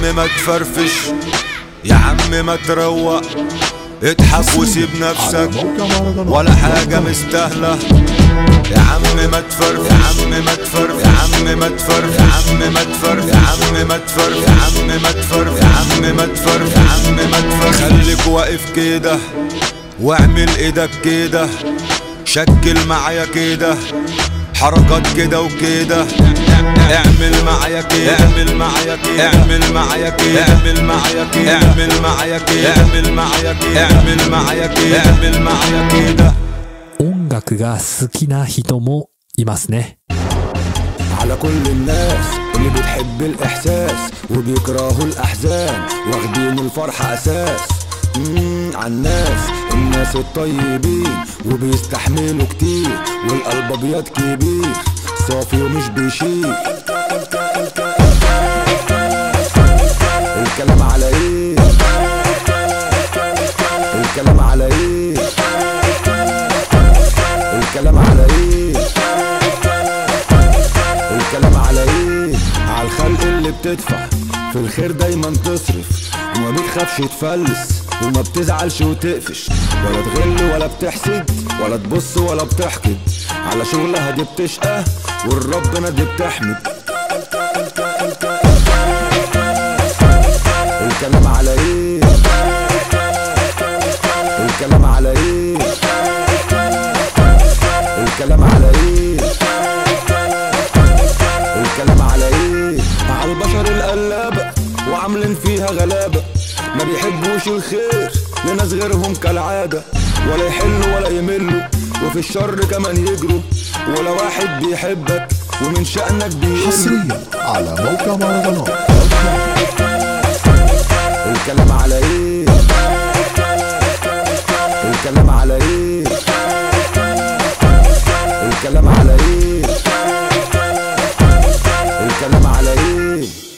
عم ما تفرفش يا عم ما تروق اضحك وسيب نفسك ولا حاجة مستاهلة يا عم ما تفرف يا عم ما تفرف يا عم ما تفرف يا عم ما تفرف يا عم ما تفرف يا عم ما تفرف يا عم ما تفرف يا عم ما تفرف خليك واقف كده واعمل إيدك كده شكل معايا كده حركات كده وكده اعمل معايا كده اعمل معايا كده اعمل معايا كده اعمل معايا كده اعمل معايا كده اعمل معايا كده اعمل معايا كده اعمل معايا كده 音楽が好きな人もいますね على كل الناس اللي بتحب الإحساس وبيكرهوا الأحزان واخدين الفرح أساس مم، عالناس الناس الطيبين وبيستحملوا كتير والقلب أبيض كبير صافي ومش بيشيل. الكلام على إيه؟ الكلام على إيه؟ الكلام على إيه؟ الكلام على إيه؟ على الخلق اللي بتدفع في الخير دايما تصرف وما بتخافش تفلس. وما بتزعلش وتقفش. ولا تغل ولا بتحسد ولا تبص ولا بتحقد. على شغلها دي بتشقى والربنا دي بتحمد. الكلام على إيه؟ الكلام على إيه؟ الكلام على إيه؟ الكلام على إيه؟ على البشر القلابة وعاملين فيها غلابة. ما بيحبوش الخير لناس غيرهم كالعادة. ولا يحلوا ولا يملوا وفي الشر كمان يجروا. ولا واحد بيحبك ومن شأنك بيقل. حصريا على موقع مهرجانات. الكلام على إيه؟ الكلام على إيه؟ الكلام على إيه؟ الكلام على إيه؟